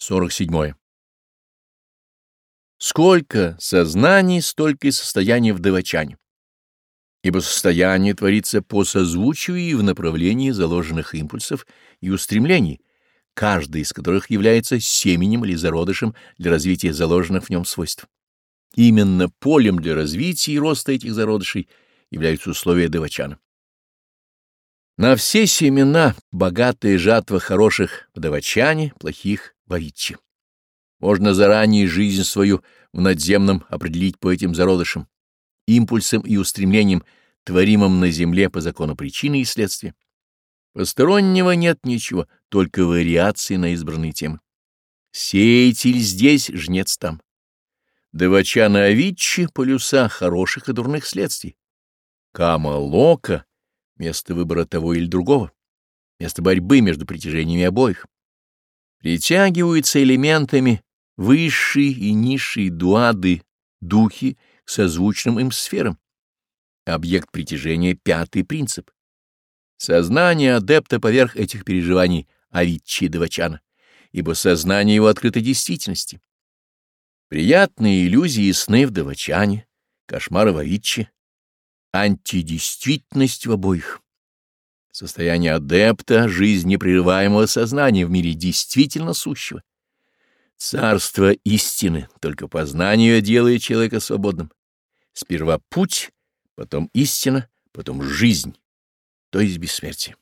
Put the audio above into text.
47. Сколько сознаний, столько и состояний в довочане. Ибо состояние творится по созвучию и в направлении заложенных импульсов и устремлений, каждый из которых является семенем или зародышем для развития заложенных в нем свойств. Именно полем для развития и роста этих зародышей являются условия довочана. На все семена богатая жатва хороших в довочане, плохих Боитье. Можно заранее жизнь свою в надземном определить по этим зародышам, импульсам и устремлениям, творимым на земле по закону причины и следствия. Постороннего нет ничего, только вариации на избранные темы. Сеятель здесь, жнец там. Девача на Авичи полюса хороших и дурных следствий. Кама Лока — место выбора того или другого, место борьбы между притяжениями обоих притягиваются элементами высшие и низшие дуады, духи, созвучным им сферам. Объект притяжения — пятый принцип. Сознание адепта поверх этих переживаний Авичи Давачана, ибо сознание его открыто действительности. Приятные иллюзии сны в Двачане, кошмары в Авичи, антидействительность в обоих состояние адепта, жизнь непрерываемого сознания в мире действительно сущего. Царство истины, только познание делает человека свободным. Сперва путь, потом истина, потом жизнь, то есть бессмертие.